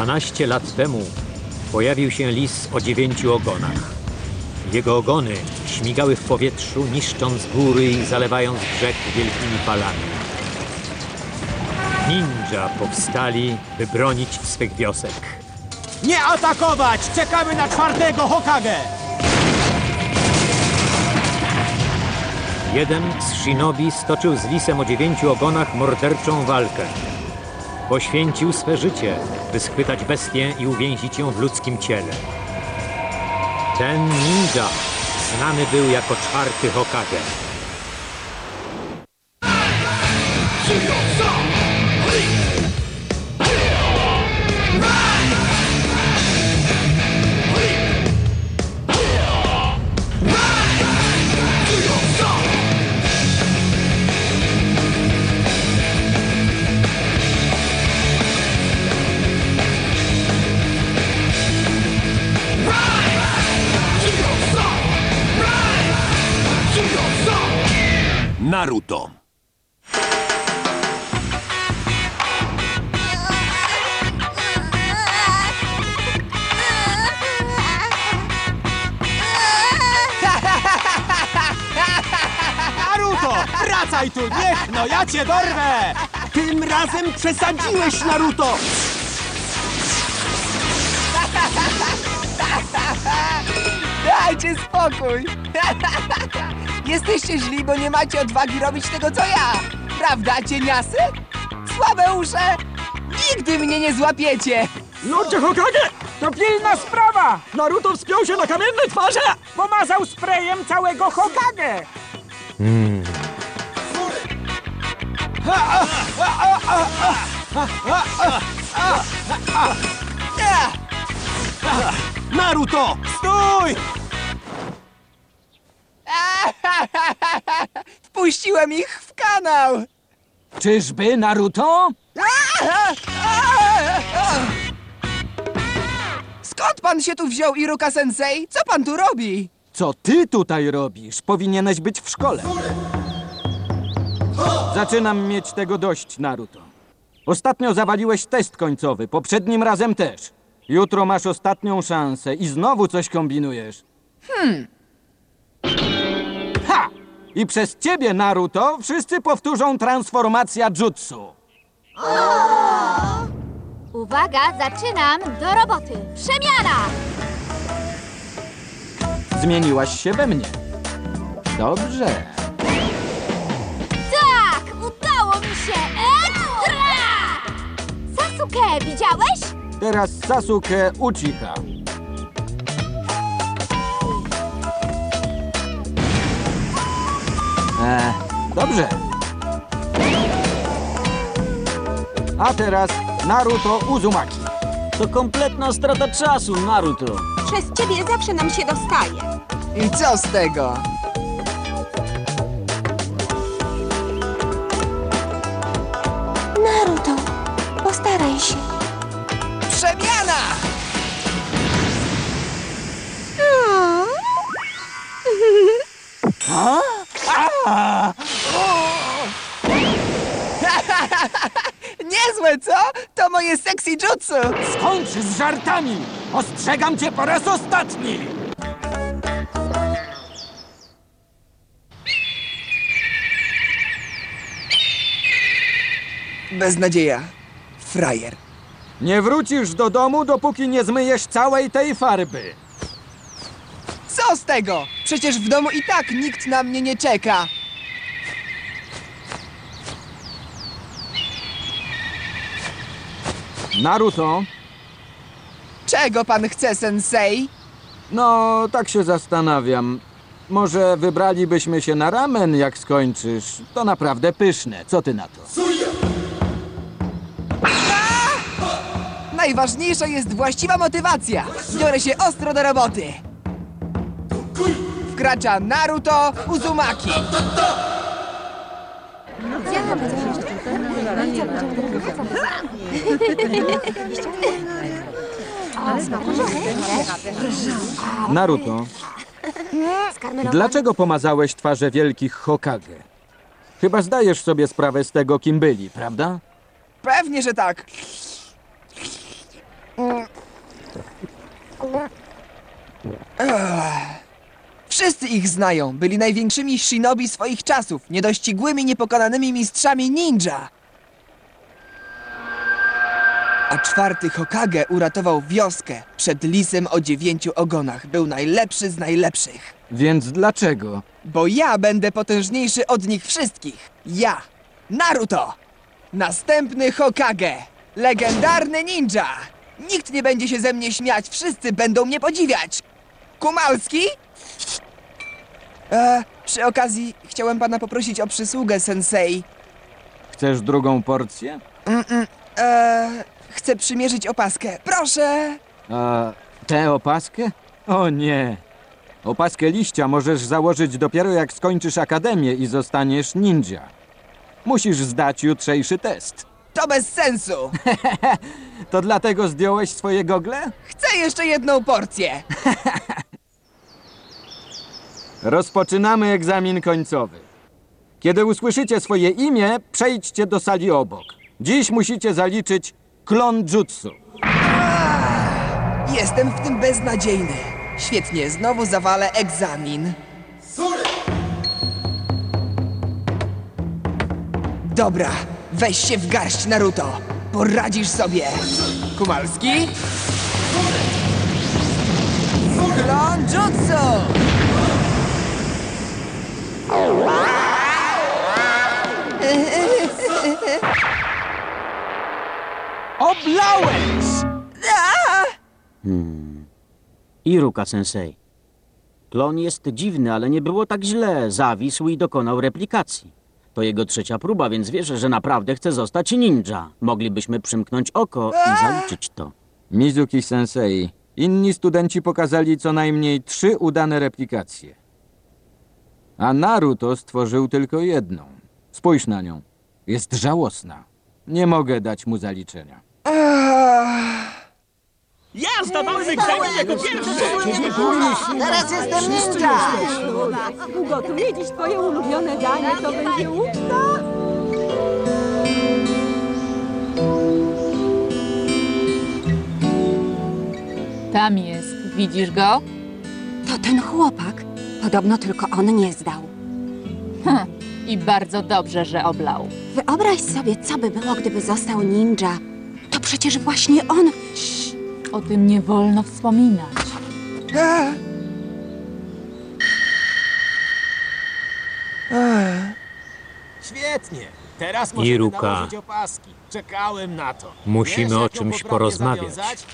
12 lat temu pojawił się lis o dziewięciu ogonach. Jego ogony śmigały w powietrzu, niszcząc góry i zalewając brzeg wielkimi falami. Ninja powstali, by bronić swych wiosek. Nie atakować! Czekamy na czwartego Hokage! Jeden z shinobi stoczył z lisem o dziewięciu ogonach morderczą walkę. Poświęcił swe życie, by schwytać bestię i uwięzić ją w ludzkim ciele. Ten ninja znany był jako czwarty Hokage. Wracaj tu! Niech no, ja cię dorwę! Tym razem przesadziłeś, Naruto! Dajcie spokój! Jesteście źli, bo nie macie odwagi robić tego, co ja! Prawda, cieniasy? Słabe usze! Nigdy mnie nie złapiecie! Lordzie Hokage! To pilna sprawa! Naruto wspiął się na kamienne twarze! Pomazał sprayem całego Hokage! Naruto! Stój! Wpuściłem ich w kanał! Czyżby, Naruto? Skąd pan się tu wziął, Iruka Sensei? Co pan tu robi? Co ty tutaj robisz? Powinieneś być w szkole. Zaczynam mieć tego dość, Naruto. Ostatnio zawaliłeś test końcowy, poprzednim razem też. Jutro masz ostatnią szansę i znowu coś kombinujesz. Hmm. Ha! I przez ciebie, Naruto, wszyscy powtórzą transformacja jutsu. Uwaga, zaczynam! Do roboty! Przemiana! Zmieniłaś się we mnie. Dobrze. Się! Ekstra! Sasuke, widziałeś? Teraz Sasuke Uchiha. E, dobrze. A teraz Naruto Uzumaki. To kompletna strata czasu, Naruto. Przez ciebie zawsze nam się dostaje. I co z tego? Naruto, postaraj się. Przemiana! Niezłe, co? To moje sexy jutsu! Skończ z żartami! Ostrzegam cię po raz ostatni! Beznadzieja. Frajer. Nie wrócisz do domu, dopóki nie zmyjesz całej tej farby. Co z tego? Przecież w domu i tak nikt na mnie nie czeka. Naruto, Czego pan chce, sensei? no tak się zastanawiam. Może wybralibyśmy się na ramen, jak skończysz. To naprawdę pyszne. Co ty na to? Najważniejsza jest właściwa motywacja. Biorę się ostro do roboty. Wkracza Naruto Uzumaki. Naruto, dlaczego pomazałeś twarze wielkich Hokage? Chyba zdajesz sobie sprawę z tego, kim byli, prawda? Pewnie, że tak. Wszyscy ich znają. Byli największymi shinobi swoich czasów. Niedościgłymi, niepokonanymi mistrzami ninja. A czwarty Hokage uratował wioskę przed lisem o dziewięciu ogonach. Był najlepszy z najlepszych. Więc dlaczego? Bo ja będę potężniejszy od nich wszystkich. Ja, Naruto! Następny Hokage! Legendarny ninja! Nikt nie będzie się ze mnie śmiać, wszyscy będą mnie podziwiać! Kumalski? E, przy okazji chciałem pana poprosić o przysługę, sensei. Chcesz drugą porcję? E, chcę przymierzyć opaskę. Proszę! A tę opaskę? O nie. Opaskę liścia możesz założyć dopiero jak skończysz akademię i zostaniesz ninja. Musisz zdać jutrzejszy test. To bez sensu! To dlatego zdjąłeś swoje gogle? Chcę jeszcze jedną porcję! Rozpoczynamy egzamin końcowy. Kiedy usłyszycie swoje imię, przejdźcie do sali obok. Dziś musicie zaliczyć klon jutsu. Jestem w tym beznadziejny. Świetnie, znowu zawalę egzamin. Dobra, weź się w garść, Naruto. Poradzisz sobie. Kumalski? Klon Jutsu! Oblałeś! Iruka sensei. Klon jest dziwny, ale nie było tak źle. Zawisł i dokonał replikacji. To jego trzecia próba, więc wierzę, że naprawdę chce zostać ninja. Moglibyśmy przymknąć oko i zaliczyć to. Mizuki Sensei. Inni studenci pokazali co najmniej trzy udane replikacje. A Naruto stworzył tylko jedną. Spójrz na nią. Jest żałosna. Nie mogę dać mu zaliczenia. Ja zdawałem egzamin jako pierwszy! Teraz jestem ninja! Ugotuję dziś twoje ulubione danie, to będzie uczta. Tam jest. Widzisz go? To ten chłopak. Podobno tylko on nie zdał. I bardzo dobrze, że oblał. Wyobraź sobie, co by było, gdyby został ninja. To przecież właśnie on. O tym nie wolno wspominać. A. Świetnie! Teraz możemy Iruka. nałożyć opaski. Czekałem na to. Musimy Wiesz, o jak ją czymś poprawnie porozmawiać. zawiązać?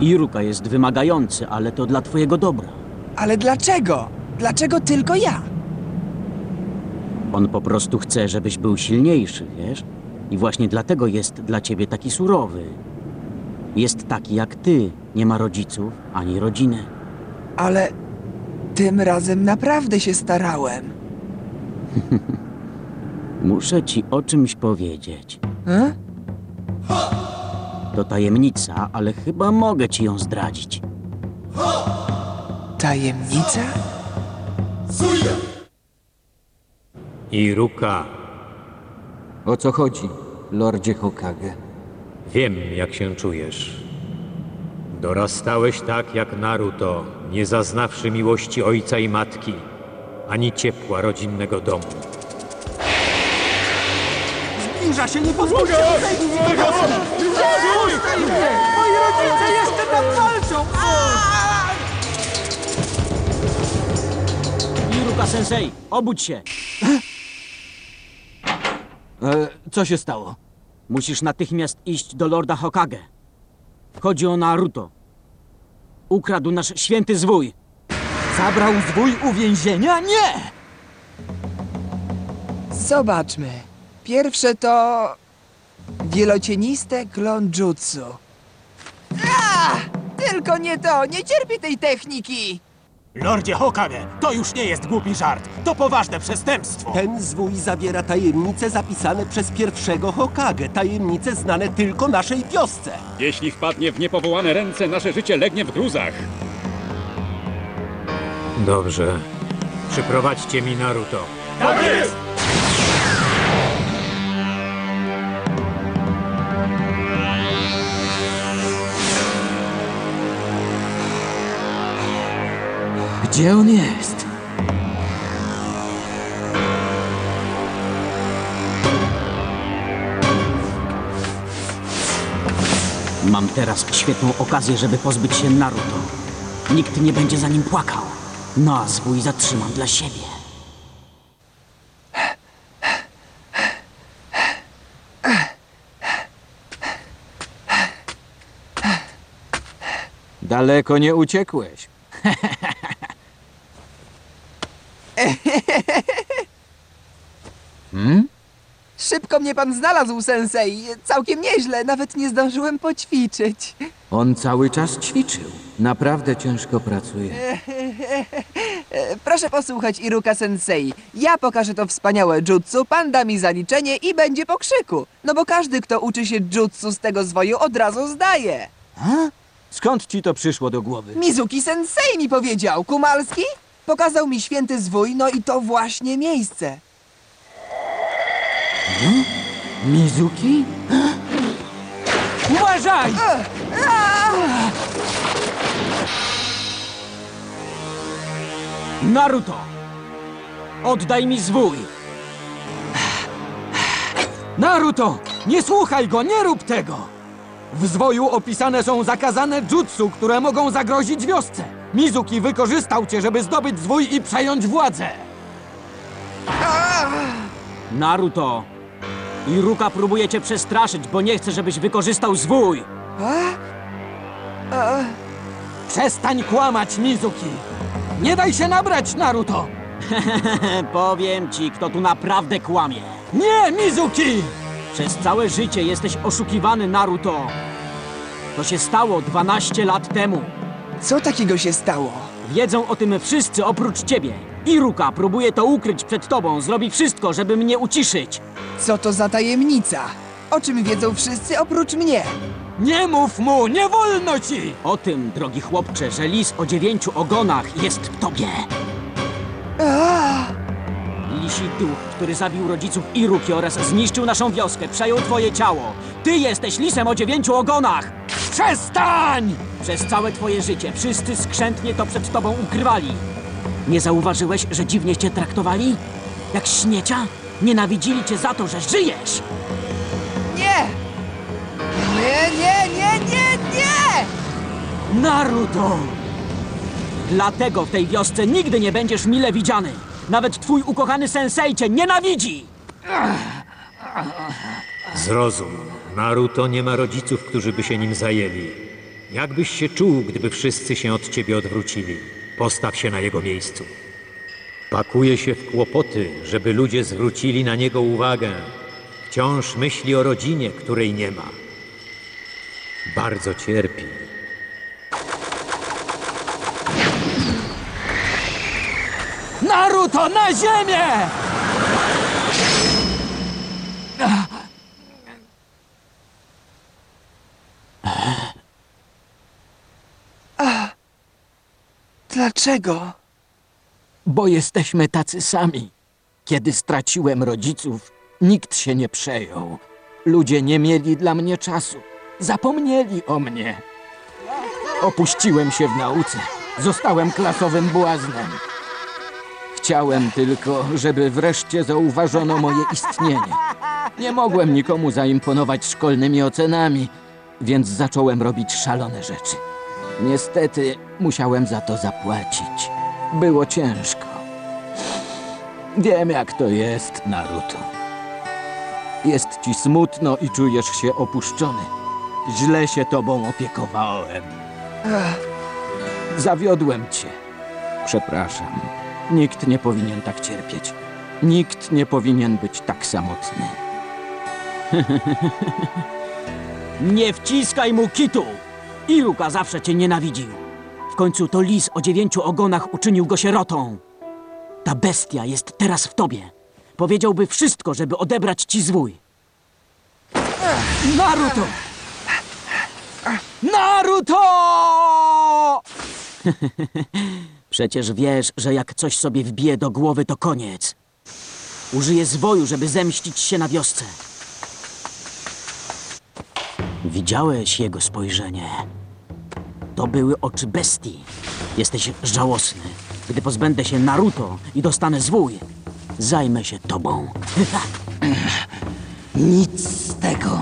Iruka jest wymagający, ale to dla twojego dobra. Ale dlaczego? Dlaczego tylko ja? On po prostu chce, żebyś był silniejszy, wiesz? I właśnie dlatego jest dla ciebie taki surowy. Jest taki jak ty, nie ma rodziców ani rodziny. Ale tym razem naprawdę się starałem. Muszę ci o czymś powiedzieć. E? To tajemnica, ale chyba mogę ci ją zdradzić. Tajemnica? Iruka, O co chodzi, lordzie Hokage? wiem jak się czujesz. Dorastałeś tak jak Naruto, nie zaznawszy miłości ojca i matki, ani ciepła rodzinnego domu. Ninja się nie pozwoli! Moi rodzice jeszcze tam walczą! Iruka sensei, obudź się! E, co się stało? Musisz natychmiast iść do Lorda Hokage. Chodzi o Naruto. Ukradł nasz święty zwój. Zabrał zwój uwięzienia? Nie! Zobaczmy. Pierwsze to... Wielocieniste klon jutsu. A! Tylko nie to! Nie cierpię tej techniki! Lordzie Hokage, to już nie jest głupi żart. To poważne przestępstwo. Ten zwój zawiera tajemnice zapisane przez pierwszego Hokage. Tajemnice znane tylko naszej wiosce. Jeśli wpadnie w niepowołane ręce, nasze życie legnie w gruzach. Dobrze. Przyprowadźcie mi Naruto. Tak jest! Gdzie on jest? Mam teraz świetną okazję, żeby pozbyć się Naruto. Nikt nie będzie za nim płakał. No a swój zatrzymam dla siebie. Daleko nie uciekłeś. Szybko mnie pan znalazł, sensei. Całkiem nieźle, nawet nie zdążyłem poćwiczyć. On cały czas ćwiczył. Naprawdę ciężko pracuje. Proszę posłuchać Iruka sensei. Ja pokażę to wspaniałe jutsu, pan da mi zaliczenie i będzie po krzyku. No bo każdy, kto uczy się jutsu z tego zwoju, od razu zdaje. Skąd ci to przyszło do głowy? Mizuki sensei mi powiedział. Kumalski? Pokazał mi święty zwój, no i to właśnie miejsce. Mizuki? Uważaj! Naruto! Oddaj mi zwój! Naruto! Nie słuchaj go, nie rób tego! W zwoju opisane są zakazane jutsu, które mogą zagrozić wiosce. Mizuki wykorzystał cię, żeby zdobyć zwój i przejąć władzę. Naruto! Iruka próbuje cię przestraszyć, bo nie chce, żebyś wykorzystał zwój! Przestań kłamać, Mizuki! Nie daj się nabrać, Naruto! Powiem ci, kto tu naprawdę kłamie. Nie, Mizuki! Przez całe życie jesteś oszukiwany, Naruto. To się stało 12 lat temu. Co takiego się stało? Wiedzą o tym wszyscy oprócz ciebie. Iruka próbuje to ukryć przed tobą, zrobi wszystko, żeby mnie uciszyć. Co to za tajemnica? O czym wiedzą wszyscy oprócz mnie? Nie mów mu, nie wolno ci! O tym, drogi chłopcze, że lis o dziewięciu ogonach jest w tobie. Lisi duch, który zabił rodziców Iruki oraz zniszczył naszą wioskę, przejął twoje ciało. Ty jesteś lisem o dziewięciu ogonach! Przestań! Przez całe twoje życie wszyscy skrzętnie to przed tobą ukrywali. Nie zauważyłeś, że dziwnie cię traktowali? Jak śmiecia? Nienawidzili cię za to, że żyjesz! Nie! Nie, nie, nie, nie, nie! Naruto! Dlatego w tej wiosce nigdy nie będziesz mile widziany. Nawet twój ukochany sensei cię nienawidzi! Zrozum. Naruto nie ma rodziców, którzy by się nim zajęli. Jakbyś się czuł, gdyby wszyscy się od ciebie odwrócili? Postaw się na jego miejscu. Pakuje się w kłopoty, żeby ludzie zwrócili na niego uwagę. Wciąż myśli o rodzinie, której nie ma. Bardzo cierpi. Naruto, na ziemię! Dlaczego? Bo jesteśmy tacy sami. Kiedy straciłem rodziców, nikt się nie przejął. Ludzie nie mieli dla mnie czasu. Zapomnieli o mnie. Opuściłem się w nauce. Zostałem klasowym błaznem. Chciałem tylko, żeby wreszcie zauważono moje istnienie. Nie mogłem nikomu zaimponować szkolnymi ocenami, więc zacząłem robić szalone rzeczy. Niestety musiałem za to zapłacić. Było ciężko. Wiem, jak to jest, Naruto. Jest ci smutno i czujesz się opuszczony. Źle się tobą opiekowałem. Zawiodłem cię. Przepraszam. Nikt nie powinien tak cierpieć. Nikt nie powinien być tak samotny. Nie wciskaj mu kitu! Iruka zawsze cię nienawidził. W końcu to lis o dziewięciu ogonach uczynił go sierotą. Ta bestia jest teraz w tobie. Powiedziałby wszystko, żeby odebrać ci zwój. Naruto! Naruto! Przecież wiesz, że jak coś sobie wbije do głowy, to koniec. Użyję zwoju, żeby zemścić się na wiosce. Widziałeś jego spojrzenie. To były oczy bestii. Jesteś żałosny. Gdy pozbędę się Naruto i dostanę zwój, zajmę się tobą. Nic z tego.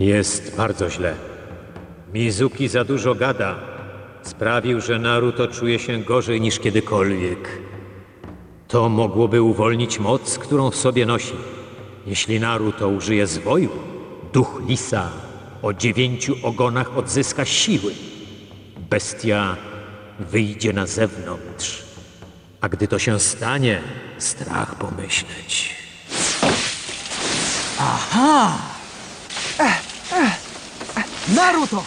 Jest bardzo źle. Mizuki za dużo gada. Sprawił, że Naruto czuje się gorzej niż kiedykolwiek. To mogłoby uwolnić moc, którą w sobie nosi. Jeśli Naruto użyje zwoju, duch lisa o dziewięciu ogonach odzyska siły. Bestia wyjdzie na zewnątrz. A gdy to się stanie, strach pomyśleć. Naruto!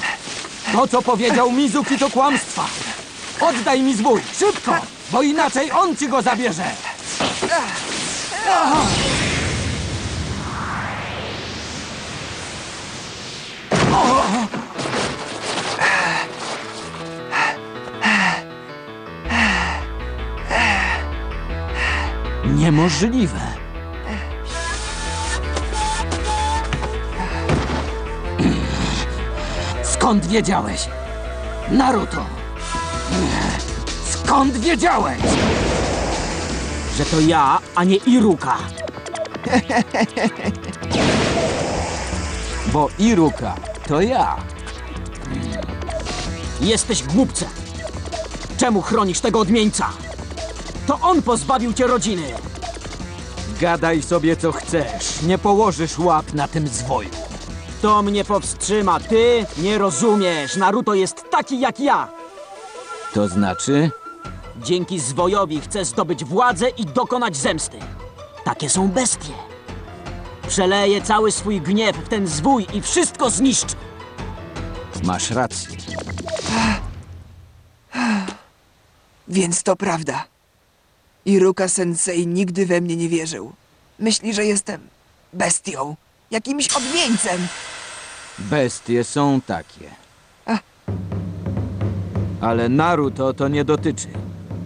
To, co powiedział Mizuki, to kłamstwa. Oddaj mi zwój, szybko, bo inaczej on ci go zabierze. Niemożliwe. Skąd wiedziałeś? Naruto! Skąd wiedziałeś? Że to ja, a nie Iruka. Bo Iruka to ja. Jesteś głupcem. Czemu chronisz tego odmieńca? To on pozbawił cię rodziny. Gadaj sobie co chcesz. Nie położysz łap na tym zwoju. To mnie powstrzyma. Ty nie rozumiesz. Naruto jest taki jak ja. To znaczy? Dzięki zwojowi chcę zdobyć władzę i dokonać zemsty. Takie są bestie. Przeleję cały swój gniew w ten zwój i wszystko zniszczy. Masz rację. Więc to prawda. Iruka Sensei nigdy we mnie nie wierzył. Myśli, że jestem bestią, jakimś odmieńcem. Bestie są takie. Ale Naruto to nie dotyczy.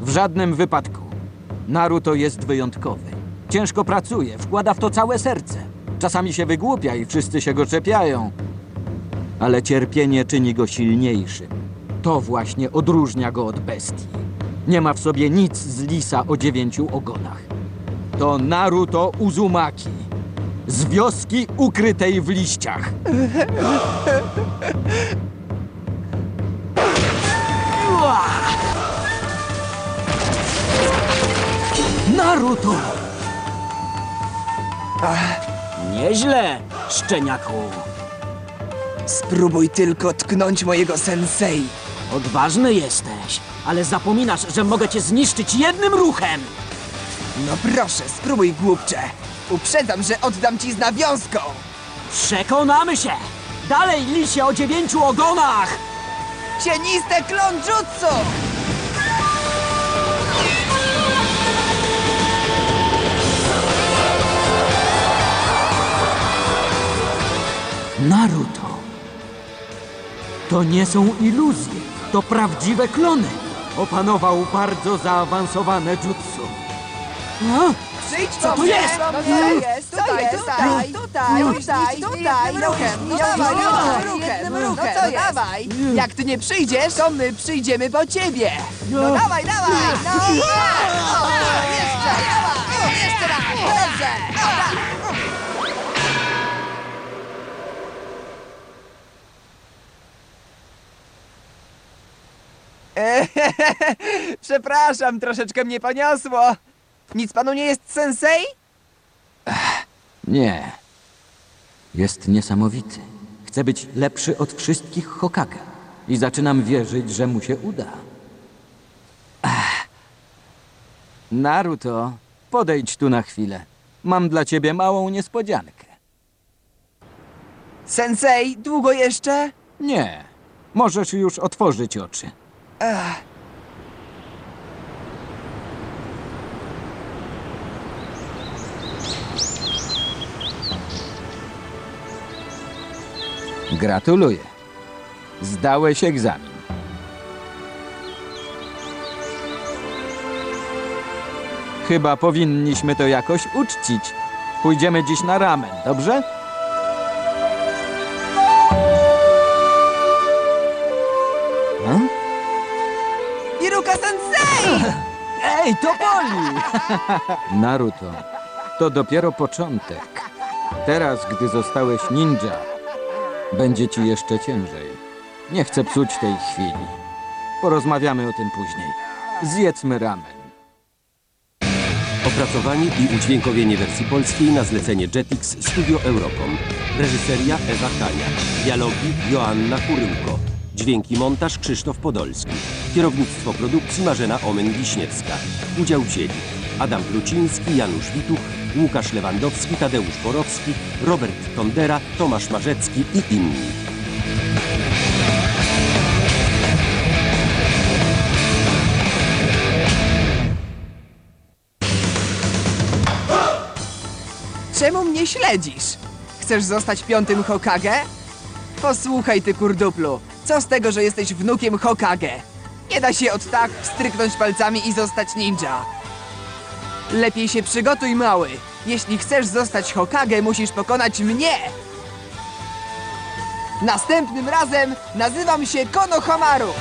W żadnym wypadku. Naruto jest wyjątkowy. Ciężko pracuje, wkłada w to całe serce. Czasami się wygłupia i wszyscy się go czepiają. Ale cierpienie czyni go silniejszym. To właśnie odróżnia go od bestii. Nie ma w sobie nic z lisa o dziewięciu ogonach. To Naruto Uzumaki. Z wioski ukrytej w liściach. Naruto! Nieźle, szczeniaku. Spróbuj tylko tknąć mojego sensei. Odważny jesteś, ale zapominasz, że mogę cię zniszczyć jednym ruchem. No proszę, spróbuj głupcze. Uprzedzam, że oddam ci z nawiązką. Przekonamy się! Dalej, lisie o dziewięciu ogonach! Cieniste klon jutsu! Naruto. To nie są iluzje, to prawdziwe klony. Opanował bardzo zaawansowane jutsu. A? Przyjdź Co tu jest? No co jest? Tutaj, tutaj, tutaj, tutaj, tutaj, ruchem, no dawaj, dawaj, ruchem, no co jest? Dawaj, jak ty nie przyjdziesz, to my przyjdziemy po ciebie. No dawaj, dawaj, no, o, jeszcze, dawaj, jeszcze raz, dobrze, dobra. Przepraszam, troszeczkę mnie poniosło. Nic panu nie jest sensei? Nie. Jest niesamowity. Chce być lepszy od wszystkich Hokage. I zaczynam wierzyć, że mu się uda. Ach. Naruto, podejdź tu na chwilę. Mam dla ciebie małą niespodziankę. Sensei, długo jeszcze? Nie. Możesz już otworzyć oczy. Ech. Gratuluję. Zdałeś egzamin. Chyba powinniśmy to jakoś uczcić. Pójdziemy dziś na ramen, dobrze? Ej, to boli! Naruto, to dopiero początek. Teraz, gdy zostałeś ninja, będzie ci jeszcze ciężej. Nie chcę psuć tej chwili. Porozmawiamy o tym później. Zjedzmy ramen. Opracowanie i udźwiękowienie wersji polskiej na zlecenie Jetix Studio Eurocom. Reżyseria Ewa Kania. Dialogi Joanna Kurynko. Dźwięki montaż Krzysztof Podolski. Kierownictwo produkcji Marzena Omen-Wiśniewska. Udział wzięli Adam Pluciński, Janusz Wituch, Łukasz Lewandowski, Tadeusz Borowski, Robert Tondera, Tomasz Marzecki i inni. Czemu mnie śledzisz? Chcesz zostać piątym Hokage? Posłuchaj, ty kurduplu. Co z tego, że jesteś wnukiem Hokage? Nie da się od tak wstryknąć palcami i zostać ninja. Lepiej się przygotuj, mały. Jeśli chcesz zostać Hokage, musisz pokonać mnie. Następnym razem nazywam się Konohamaru.